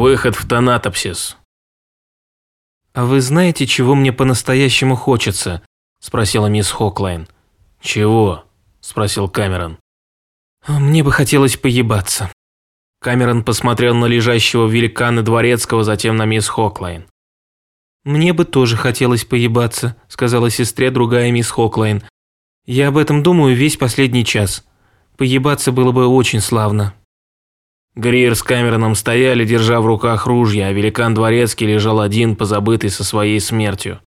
Выход в тонатопсис. «А вы знаете, чего мне по-настоящему хочется?» – спросила мисс Хоклайн. «Чего?» – спросил Камерон. «Мне бы хотелось поебаться». Камерон посмотрел на лежащего великана Дворецкого, затем на мисс Хоклайн. «Мне бы тоже хотелось поебаться», – сказала сестре другая мисс Хоклайн. «Я об этом думаю весь последний час. Поебаться было бы очень славно». Гриер с Камероном стояли, держа в руках ружья, а великан Дворецкий лежал один, позабытый со своей смертью.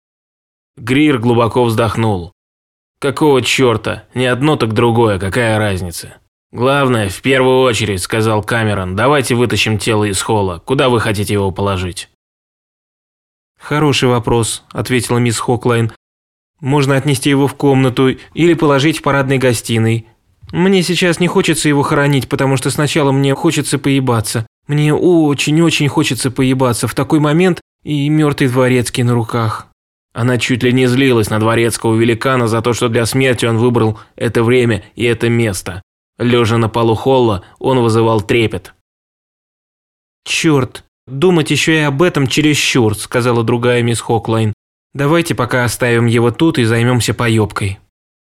Гриер глубоко вздохнул. «Какого черта? Не одно, так другое, какая разница?» «Главное, в первую очередь», – сказал Камерон, – «давайте вытащим тело из холла. Куда вы хотите его положить?» «Хороший вопрос», – ответила мисс Хоклайн. «Можно отнести его в комнату или положить в парадной гостиной. Мне сейчас не хочется его хоронить, потому что сначала мне хочется поебаться. Мне очень-очень хочется поебаться в такой момент и мертвый дворецкий на руках». Она чуть ли не злилась на дворецкого великана за то, что для смерти он выбрал это время и это место. Лежа на полу холла, он вызывал трепет. «Черт, думать еще и об этом чересчур», – сказала другая мисс Хоклайн. «Давайте пока оставим его тут и займемся поебкой».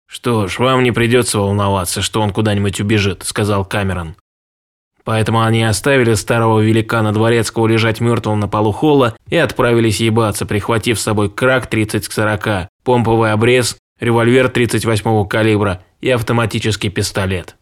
«Что ж, вам не придется волноваться, что он куда-нибудь убежит», – сказал Камерон. Поэтому они оставили старого великана дворецкого лежать мертвым на полу холла и отправились ебаться, прихватив с собой крак 30 к 40, помповый обрез, револьвер 38-го калибра и автоматический пистолет.